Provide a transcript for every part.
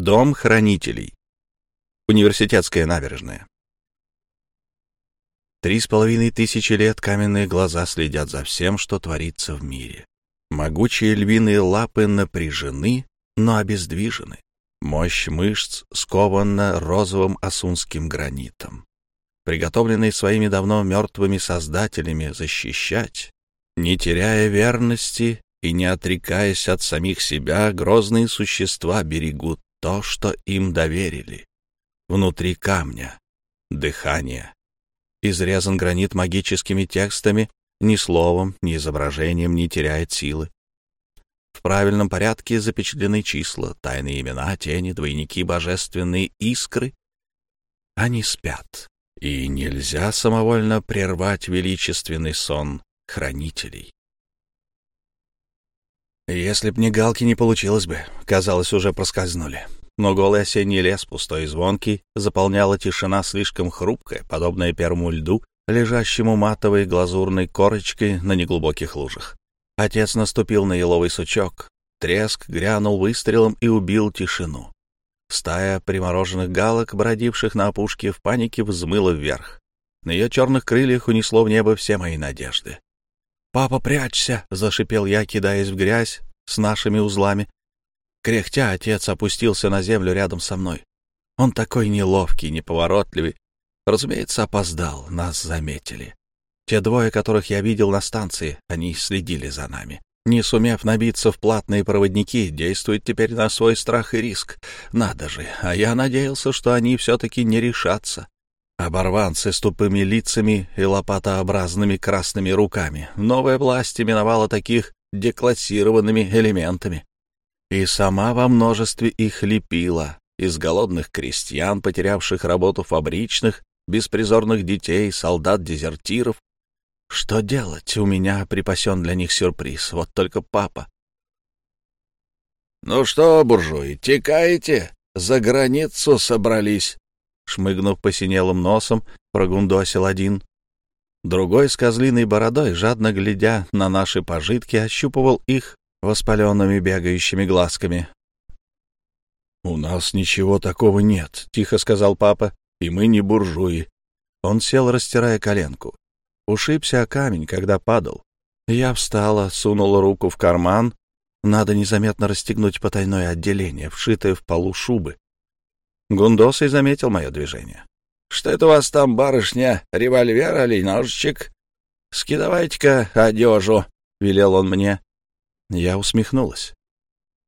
Дом хранителей. Университетская набережная. Три с половиной тысячи лет каменные глаза следят за всем, что творится в мире. Могучие львиные лапы напряжены, но обездвижены. Мощь мышц скована розовым асунским гранитом. Приготовленные своими давно мертвыми создателями защищать, не теряя верности и не отрекаясь от самих себя, грозные существа берегут то, что им доверили. Внутри камня — дыхание. Изрезан гранит магическими текстами, ни словом, ни изображением не теряет силы. В правильном порядке запечатлены числа, тайные имена, тени, двойники, божественные искры. Они спят, и нельзя самовольно прервать величественный сон хранителей. Если б не галки, не получилось бы. Казалось, уже проскользнули. Но голый осенний лес, пустой и звонкий, заполняла тишина слишком хрупкая, подобная первому льду, лежащему матовой глазурной корочкой на неглубоких лужах. Отец наступил на еловый сучок. Треск грянул выстрелом и убил тишину. Стая примороженных галок, бродивших на опушке, в панике взмыла вверх. На ее черных крыльях унесло в небо все мои надежды. «Папа, прячься!» — зашипел я, кидаясь в грязь с нашими узлами. Кряхтя, отец опустился на землю рядом со мной. Он такой неловкий, неповоротливый. Разумеется, опоздал, нас заметили. Те двое, которых я видел на станции, они следили за нами. Не сумев набиться в платные проводники, действуют теперь на свой страх и риск. Надо же, а я надеялся, что они все-таки не решатся. Оборванцы с тупыми лицами и лопатообразными красными руками. Новая власть именовала таких деклассированными элементами. И сама во множестве их лепила, из голодных крестьян, потерявших работу фабричных, беспризорных детей, солдат-дезертиров. Что делать? У меня припасен для них сюрприз. Вот только папа. — Ну что, буржуи, текаете? За границу собрались? Шмыгнув посинелым носом, прогундосил один. Другой с козлиной бородой, жадно глядя на наши пожитки, ощупывал их воспаленными бегающими глазками. — У нас ничего такого нет, — тихо сказал папа, — и мы не буржуи. Он сел, растирая коленку. Ушибся о камень, когда падал. Я встала, сунула руку в карман. Надо незаметно расстегнуть потайное отделение, вшитое в полу шубы. Гундосый заметил мое движение. — Что это у вас там, барышня, револьвер или ножичек? — Скидывайте-ка одежу, — велел он мне. Я усмехнулась.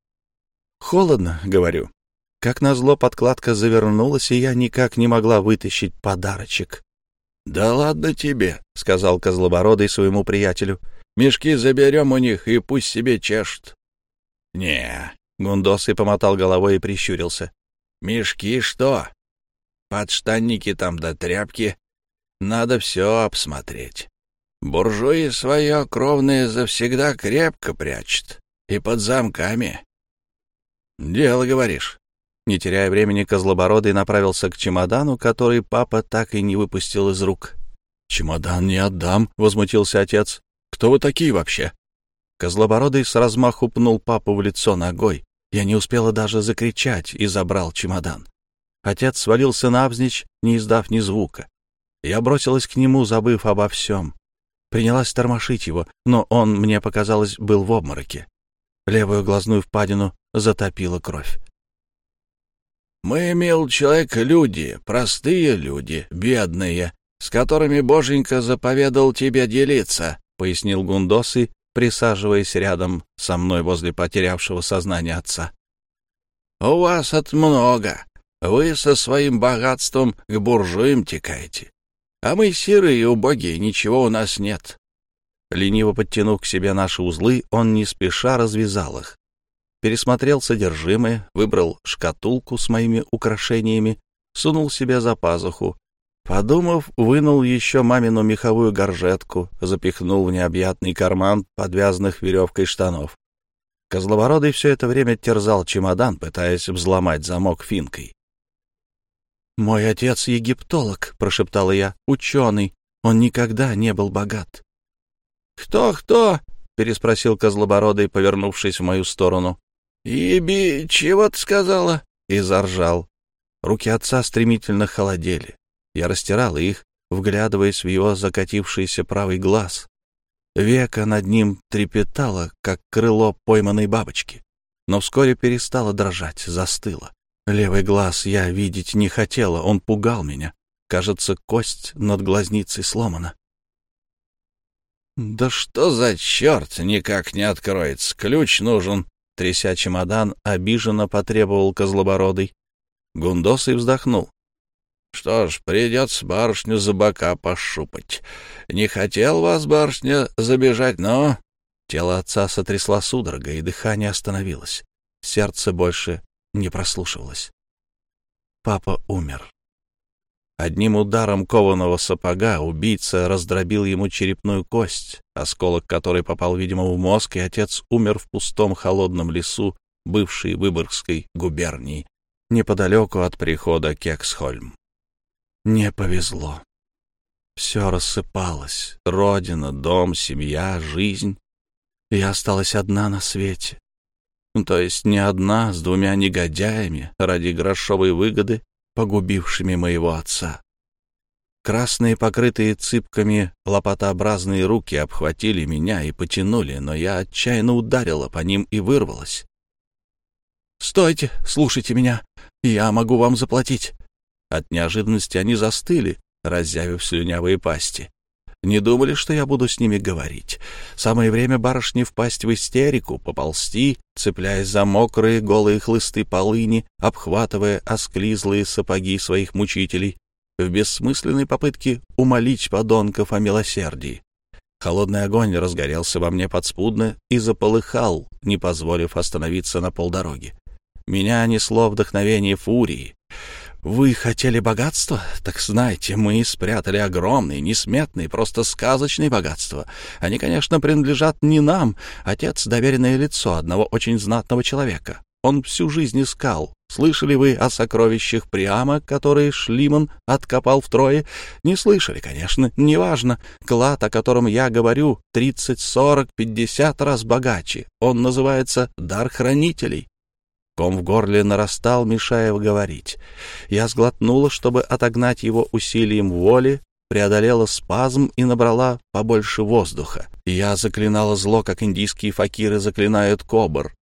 — Холодно, — говорю. Как назло, подкладка завернулась, и я никак не могла вытащить подарочек. — Да ладно тебе, — сказал Козлобородый своему приятелю. — Мешки заберем у них, и пусть себе чешут. — Не, — Гундосый помотал головой и прищурился. Мешки что? Подштанники там да тряпки. Надо все обсмотреть. Буржуи свое кровное завсегда крепко прячут. И под замками. Дело, говоришь. Не теряя времени, Козлобородый направился к чемодану, который папа так и не выпустил из рук. «Чемодан не отдам», — возмутился отец. «Кто вы такие вообще?» Козлобородый с размаху пнул папу в лицо ногой. Я не успела даже закричать и забрал чемодан. Отец свалился навзничь, не издав ни звука. Я бросилась к нему, забыв обо всем. Принялась тормошить его, но он, мне показалось, был в обмороке. Левую глазную впадину затопила кровь. «Мы, мил человек, люди, простые люди, бедные, с которыми Боженька заповедал тебе делиться», — пояснил Гундосы присаживаясь рядом со мной возле потерявшего сознание отца. «У вас от много. Вы со своим богатством к буржуям текаете. А мы сирые и убогие, ничего у нас нет». Лениво подтянув к себе наши узлы, он не спеша развязал их. Пересмотрел содержимое, выбрал шкатулку с моими украшениями, сунул себе за пазуху, Подумав, вынул еще мамину меховую горжетку, запихнул в необъятный карман подвязанных веревкой штанов. Козловородый все это время терзал чемодан, пытаясь взломать замок финкой. «Мой отец египтолог», — прошептала я, — «ученый. Он никогда не был богат». «Кто-кто?» — переспросил Козлобородый, повернувшись в мою сторону. «Еби, чего ты сказала? и заржал. Руки отца стремительно холодели. Я растирал их, вглядываясь в его закатившийся правый глаз. Века над ним трепетало, как крыло пойманной бабочки, но вскоре перестало дрожать, застыло. Левый глаз я видеть не хотела, он пугал меня. Кажется, кость над глазницей сломана. «Да что за черт никак не откроется? Ключ нужен!» Тряся чемодан, обиженно потребовал Козлобородый. Гундосый вздохнул. Что ж, придется барышню за бока пошупать. Не хотел вас, барышня, забежать, но...» Тело отца сотрясла судорога, и дыхание остановилось. Сердце больше не прослушивалось. Папа умер. Одним ударом кованого сапога убийца раздробил ему черепную кость, осколок которой попал, видимо, в мозг, и отец умер в пустом холодном лесу бывшей Выборгской губернии, неподалеку от прихода Кексхольм. Не повезло. Все рассыпалось. Родина, дом, семья, жизнь. Я осталась одна на свете. Ну, то есть не одна, с двумя негодяями, ради грошовой выгоды, погубившими моего отца. Красные, покрытые цыпками, лопатообразные руки обхватили меня и потянули, но я отчаянно ударила по ним и вырвалась. «Стойте, слушайте меня, я могу вам заплатить. От неожиданности они застыли, разъявив слюнявые пасти. Не думали, что я буду с ними говорить. Самое время барышне впасть в истерику, поползти, цепляясь за мокрые голые хлысты полыни, обхватывая осклизлые сапоги своих мучителей, в бессмысленной попытке умолить подонков о милосердии. Холодный огонь разгорелся во мне подспудно и заполыхал, не позволив остановиться на полдороги. Меня несло вдохновение фурии. Вы хотели богатства? Так знаете, мы спрятали огромные, несметные, просто сказочные богатства. Они, конечно, принадлежат не нам. Отец — доверенное лицо одного очень знатного человека. Он всю жизнь искал. Слышали вы о сокровищах Приама, которые Шлиман откопал втрое? Не слышали, конечно, неважно. Клад, о котором я говорю, 30, 40, 50 раз богаче. Он называется «Дар хранителей». Ком в горле нарастал, мешая говорить. Я сглотнула, чтобы отогнать его усилием воли, преодолела спазм и набрала побольше воздуха. Я заклинала зло, как индийские факиры заклинают кобр.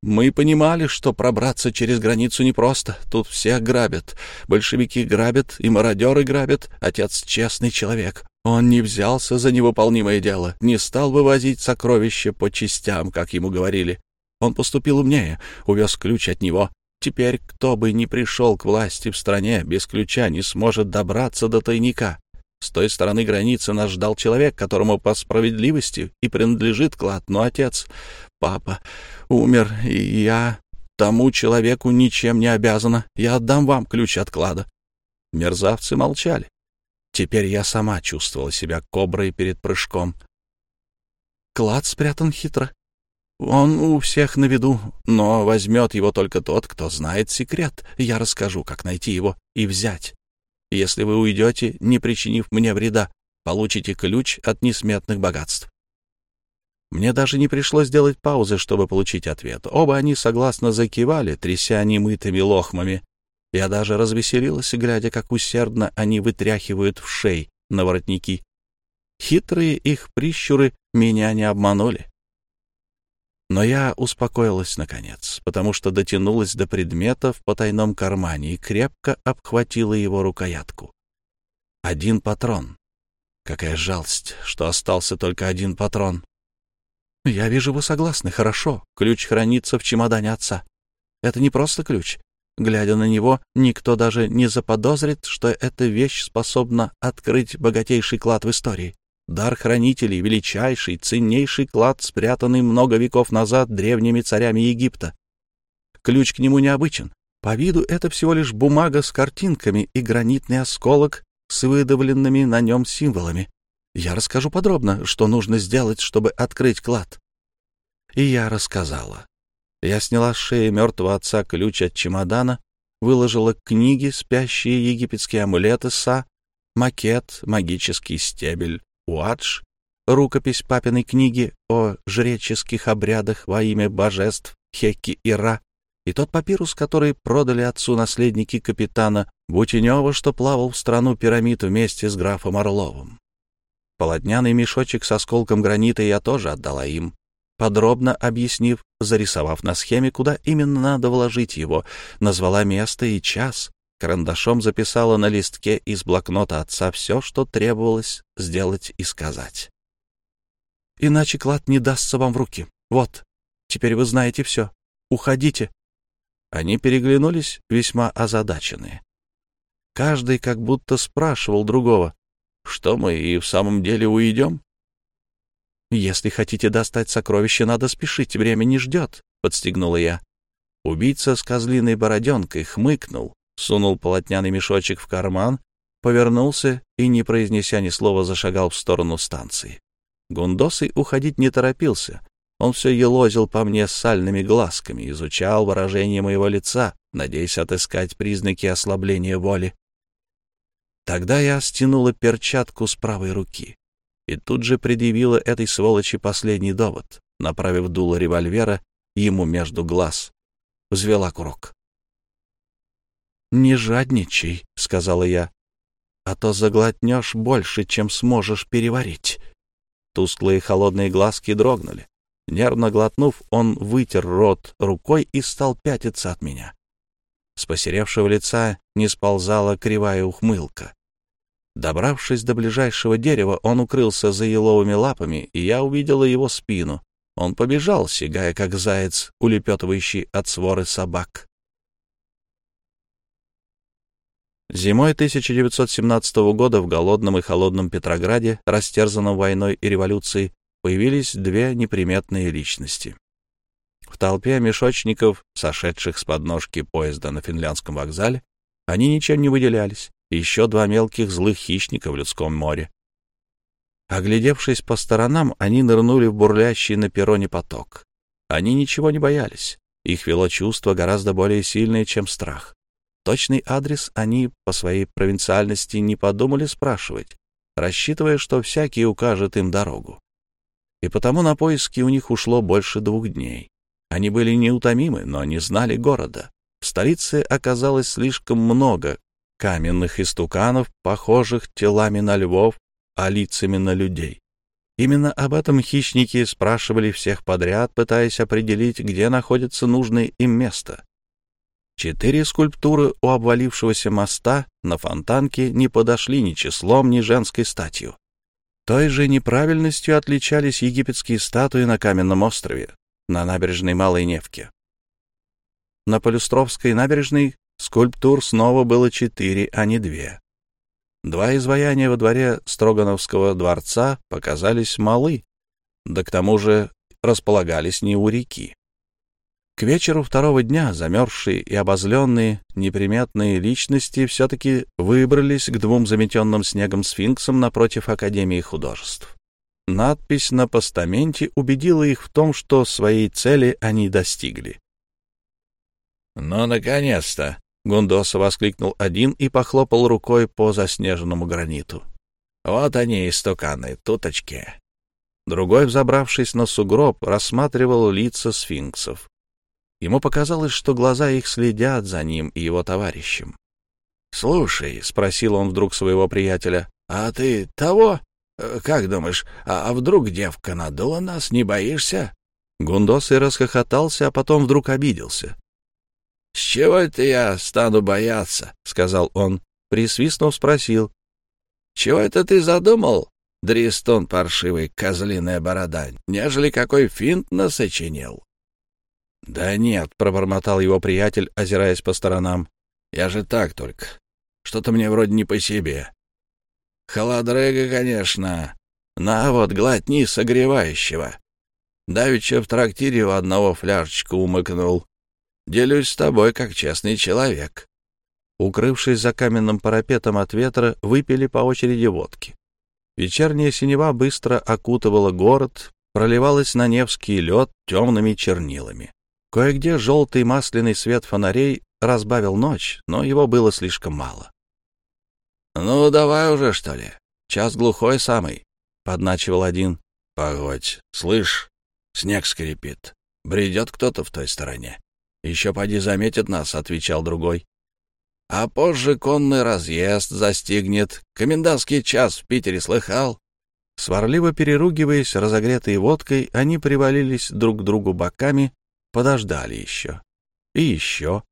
Мы понимали, что пробраться через границу непросто. Тут всех грабят. Большевики грабят, и мародеры грабят. Отец честный человек. Он не взялся за невыполнимое дело, не стал вывозить сокровища по частям, как ему говорили. Он поступил умнее, увез ключ от него. Теперь кто бы ни пришел к власти в стране, без ключа не сможет добраться до тайника. С той стороны границы нас ждал человек, которому по справедливости и принадлежит клад, но отец, папа, умер, и я тому человеку ничем не обязана. Я отдам вам ключ от клада. Мерзавцы молчали. Теперь я сама чувствовала себя коброй перед прыжком. Клад спрятан хитро. Он у всех на виду, но возьмет его только тот, кто знает секрет. Я расскажу, как найти его и взять. Если вы уйдете, не причинив мне вреда, получите ключ от несметных богатств. Мне даже не пришлось делать паузы, чтобы получить ответ. Оба они согласно закивали, тряся немытыми лохмами. Я даже развеселилась, глядя, как усердно они вытряхивают в шей на воротники. Хитрые их прищуры меня не обманули. Но я успокоилась наконец, потому что дотянулась до предмета в потайном кармане и крепко обхватила его рукоятку. Один патрон. Какая жалость, что остался только один патрон. Я вижу, вы согласны. Хорошо. Ключ хранится в чемодане отца. Это не просто ключ. Глядя на него, никто даже не заподозрит, что эта вещь способна открыть богатейший клад в истории. Дар хранителей — величайший, ценнейший клад, спрятанный много веков назад древними царями Египта. Ключ к нему необычен. По виду это всего лишь бумага с картинками и гранитный осколок с выдавленными на нем символами. Я расскажу подробно, что нужно сделать, чтобы открыть клад. И я рассказала. Я сняла с шеи мертвого отца ключ от чемодана, выложила книги, спящие египетские амулеты Са, макет, магический стебель, Уадж, рукопись папиной книги о жреческих обрядах во имя божеств Хекки и Ра, и тот папирус, который продали отцу наследники капитана Бутенева, что плавал в страну пирамид вместе с графом Орловым. Полотняный мешочек с осколком гранита я тоже отдала им, подробно объяснив, зарисовав на схеме, куда именно надо вложить его, назвала место и час, карандашом записала на листке из блокнота отца все, что требовалось сделать и сказать. «Иначе клад не дастся вам в руки. Вот, теперь вы знаете все. Уходите». Они переглянулись, весьма озадаченные. Каждый как будто спрашивал другого, что мы и в самом деле уйдем? «Если хотите достать сокровище, надо спешить, время не ждет», — подстегнула я. Убийца с козлиной бороденкой хмыкнул, сунул полотняный мешочек в карман, повернулся и, не произнеся ни слова, зашагал в сторону станции. Гундосый уходить не торопился. Он все елозил по мне сальными глазками, изучал выражение моего лица, надеясь отыскать признаки ослабления воли. Тогда я стянула перчатку с правой руки и тут же предъявила этой сволочи последний довод, направив дуло револьвера ему между глаз. Взвела курок. «Не жадничай», — сказала я, — «а то заглотнешь больше, чем сможешь переварить». Тусклые холодные глазки дрогнули. Нервно глотнув, он вытер рот рукой и стал пятиться от меня. С посеревшего лица не сползала кривая ухмылка. Добравшись до ближайшего дерева, он укрылся за еловыми лапами, и я увидела его спину. Он побежал, сигая, как заяц, улепетывающий от своры собак. Зимой 1917 года в голодном и холодном Петрограде, растерзанном войной и революцией, появились две неприметные личности. В толпе мешочников, сошедших с подножки поезда на финляндском вокзале, они ничем не выделялись еще два мелких злых хищника в людском море. Оглядевшись по сторонам, они нырнули в бурлящий на перроне поток. Они ничего не боялись. Их вело чувство гораздо более сильное, чем страх. Точный адрес они по своей провинциальности не подумали спрашивать, рассчитывая, что всякий укажет им дорогу. И потому на поиски у них ушло больше двух дней. Они были неутомимы, но не знали города. В столице оказалось слишком много каменных истуканов, похожих телами на львов, а лицами на людей. Именно об этом хищники спрашивали всех подряд, пытаясь определить, где находится нужное им место. Четыре скульптуры у обвалившегося моста на фонтанке не подошли ни числом, ни женской статью. Той же неправильностью отличались египетские статуи на каменном острове, на набережной Малой Невки. На Полюстровской набережной Скульптур снова было четыре, а не две. Два изваяния во дворе Строгановского дворца показались малы, да к тому же располагались не у реки. К вечеру второго дня замерзшие и обозленные неприметные личности все-таки выбрались к двум заметенным снегом сфинксам напротив Академии художеств. Надпись на постаменте убедила их в том, что своей цели они достигли. «Ну, наконец-то!» Гундоса воскликнул один и похлопал рукой по заснеженному граниту. «Вот они, истуканы, туточки». Другой, взобравшись на сугроб, рассматривал лица сфинксов. Ему показалось, что глаза их следят за ним и его товарищем. «Слушай», — спросил он вдруг своего приятеля, — «а ты того? Э, как думаешь, а, а вдруг девка надула нас, не боишься?» Гундос и расхохотался, а потом вдруг обиделся. «С чего это я стану бояться?» — сказал он. Присвистнув, спросил. «Чего это ты задумал, Дристон паршивый, козлиная борода, нежели какой финт насочинил?» «Да нет», — пробормотал его приятель, озираясь по сторонам. «Я же так только. Что-то мне вроде не по себе. Холодрега, конечно. На вот, глотни согревающего. Давеча в трактире у одного фляжечку умыкнул. Делюсь с тобой как честный человек. Укрывшись за каменным парапетом от ветра, выпили по очереди водки. Вечерняя синева быстро окутывала город, проливалась на Невский лед темными чернилами. Кое-где желтый масляный свет фонарей разбавил ночь, но его было слишком мало. — Ну, давай уже, что ли? Час глухой самый, — подначивал один. — Погодь, слышь, снег скрипит. Бредет кто-то в той стороне. «Еще поди заметит нас», — отвечал другой. «А позже конный разъезд застигнет. Комендантский час в Питере слыхал?» Сварливо переругиваясь, разогретые водкой, они привалились друг к другу боками, подождали еще. И еще.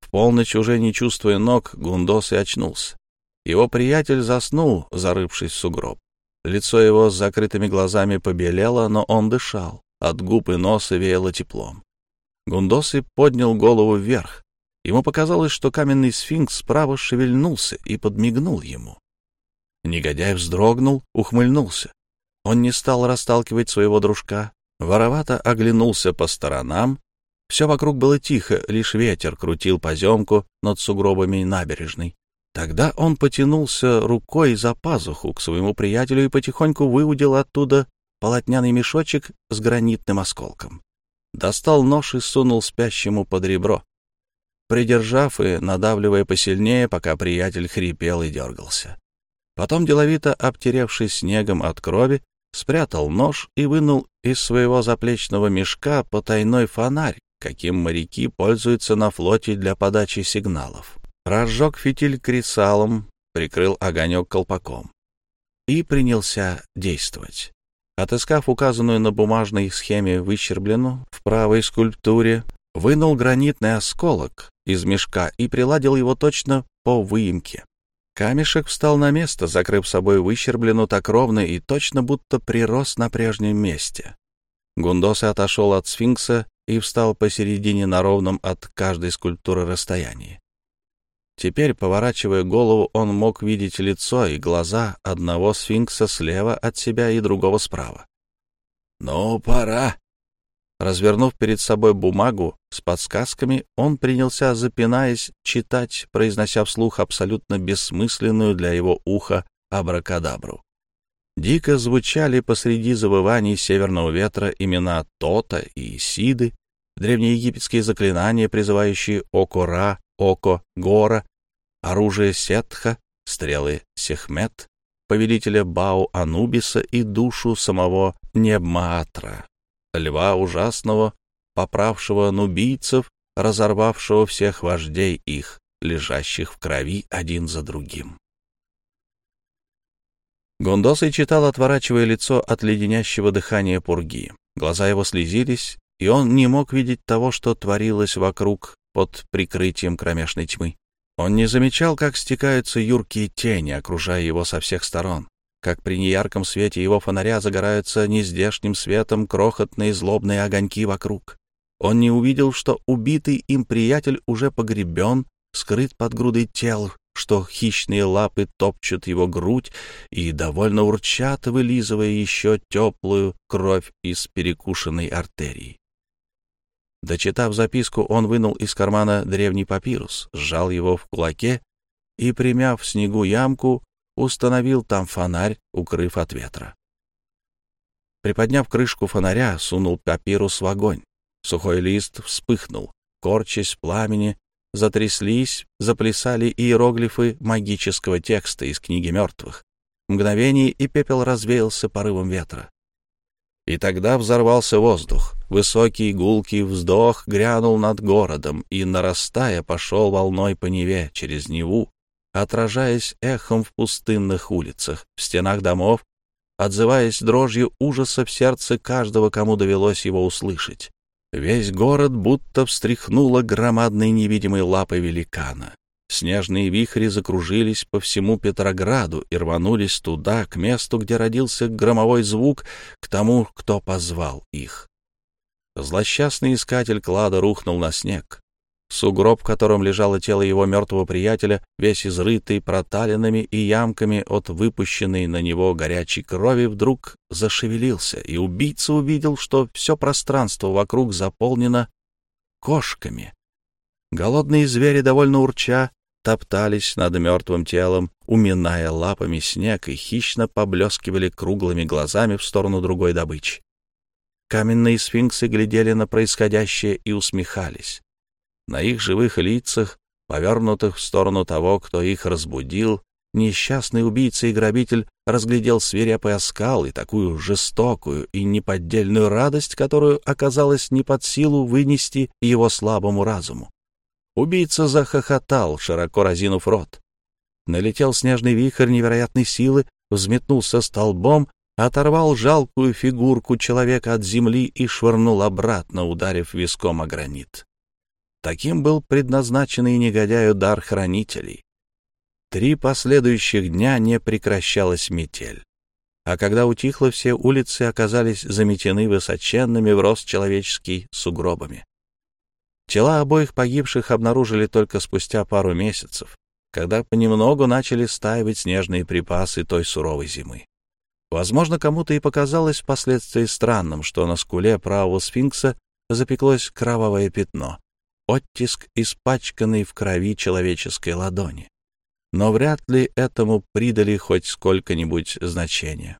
В полночь, уже не чувствуя ног, Гундос и очнулся. Его приятель заснул, зарывшись в сугроб. Лицо его с закрытыми глазами побелело, но он дышал. От губ и носа веяло теплом. Гундосы поднял голову вверх. Ему показалось, что каменный сфинкс справа шевельнулся и подмигнул ему. Негодяй вздрогнул, ухмыльнулся. Он не стал расталкивать своего дружка, воровато оглянулся по сторонам. Все вокруг было тихо, лишь ветер крутил поземку над сугробами набережной. Тогда он потянулся рукой за пазуху к своему приятелю и потихоньку выудил оттуда полотняный мешочек с гранитным осколком. Достал нож и сунул спящему под ребро, придержав и надавливая посильнее, пока приятель хрипел и дергался. Потом, деловито обтеревшись снегом от крови, спрятал нож и вынул из своего заплечного мешка потайной фонарь, каким моряки пользуются на флоте для подачи сигналов. Разжег фитиль кресалом, прикрыл огонек колпаком и принялся действовать. Отыскав указанную на бумажной схеме выщерблену в правой скульптуре, вынул гранитный осколок из мешка и приладил его точно по выемке. Камешек встал на место, закрыв собой выщерблену так ровно и точно будто прирос на прежнем месте. Гундоса отошел от сфинкса и встал посередине на ровном от каждой скульптуры расстоянии. Теперь, поворачивая голову, он мог видеть лицо и глаза одного сфинкса слева от себя и другого справа. «Ну, пора!» Развернув перед собой бумагу с подсказками, он принялся, запинаясь, читать, произнося вслух абсолютно бессмысленную для его уха абракадабру. Дико звучали посреди завываний северного ветра имена Тота и Сиды, древнеегипетские заклинания, призывающие Око-Ра, Око, Гора, оружие Сетха, стрелы Сехмет, повелителя Бау Анубиса и душу самого Небмаатра, льва ужасного, поправшего нубийцев, разорвавшего всех вождей их, лежащих в крови один за другим. Гондосой читал, отворачивая лицо от леденящего дыхания пурги. Глаза его слезились, и он не мог видеть того, что творилось вокруг под прикрытием кромешной тьмы. Он не замечал, как стекаются юркие тени, окружая его со всех сторон, как при неярком свете его фонаря загораются нездешним светом крохотные злобные огоньки вокруг. Он не увидел, что убитый им приятель уже погребен, скрыт под грудой тел, что хищные лапы топчут его грудь и довольно урчат, вылизывая еще теплую кровь из перекушенной артерии. Дочитав записку, он вынул из кармана древний папирус, сжал его в кулаке и, примяв в снегу ямку, установил там фонарь, укрыв от ветра. Приподняв крышку фонаря, сунул папирус в огонь. Сухой лист вспыхнул, корчась пламени, затряслись, заплясали иероглифы магического текста из книги мертвых. Мгновение, и пепел развеялся порывом ветра. И тогда взорвался воздух. Высокий гулкий вздох грянул над городом и, нарастая, пошел волной по Неве через Неву, отражаясь эхом в пустынных улицах, в стенах домов, отзываясь дрожью ужаса в сердце каждого, кому довелось его услышать. Весь город будто встряхнуло громадной невидимой лапой великана. Снежные вихри закружились по всему Петрограду и рванулись туда, к месту, где родился громовой звук, к тому, кто позвал их. Злосчастный искатель клада рухнул на снег. Сугроб, в котором лежало тело его мертвого приятеля, весь изрытый проталинами и ямками от выпущенной на него горячей крови, вдруг зашевелился, и убийца увидел, что все пространство вокруг заполнено кошками. Голодные звери, довольно урча, топтались над мертвым телом, уминая лапами снег и хищно поблескивали круглыми глазами в сторону другой добычи. Каменные сфинксы глядели на происходящее и усмехались. На их живых лицах, повернутых в сторону того, кто их разбудил, несчастный убийца и грабитель разглядел свирепый оскал и такую жестокую и неподдельную радость, которую оказалось не под силу вынести его слабому разуму. Убийца захохотал, широко разинув рот. Налетел снежный вихрь невероятной силы, взметнулся столбом, оторвал жалкую фигурку человека от земли и швырнул обратно, ударив виском о гранит. Таким был предназначенный негодяю дар хранителей. Три последующих дня не прекращалась метель. А когда утихло, все улицы оказались заметены высоченными в рост человеческий сугробами. Тела обоих погибших обнаружили только спустя пару месяцев, когда понемногу начали стаивать снежные припасы той суровой зимы. Возможно, кому-то и показалось впоследствии странным, что на скуле правого сфинкса запеклось кровавое пятно, оттиск, испачканный в крови человеческой ладони. Но вряд ли этому придали хоть сколько-нибудь значения.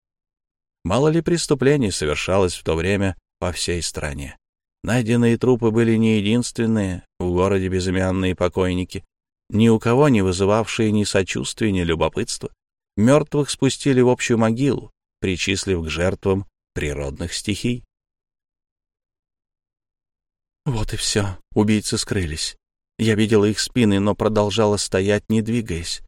Мало ли преступлений совершалось в то время по всей стране. Найденные трупы были не единственные в городе безымянные покойники, ни у кого не вызывавшие ни сочувствия, ни любопытства. Мертвых спустили в общую могилу, причислив к жертвам природных стихий. Вот и все. Убийцы скрылись. Я видела их спины, но продолжала стоять, не двигаясь.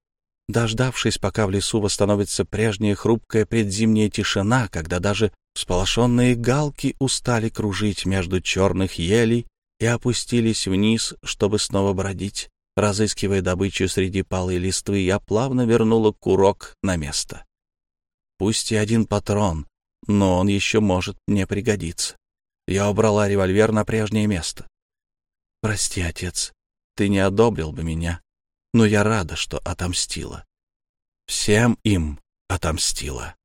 Дождавшись, пока в лесу восстановится прежняя хрупкая предзимняя тишина, когда даже всполошенные галки устали кружить между черных елей и опустились вниз, чтобы снова бродить, разыскивая добычу среди палой листвы, я плавно вернула курок на место. Пусть и один патрон, но он еще может мне пригодиться. Я убрала револьвер на прежнее место. «Прости, отец, ты не одобрил бы меня, но я рада, что отомстила. Всем им отомстила».